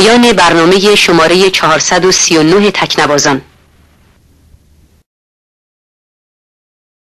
پایان برنامه شماره 439 تکنوازان.